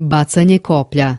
Bacanje koplja.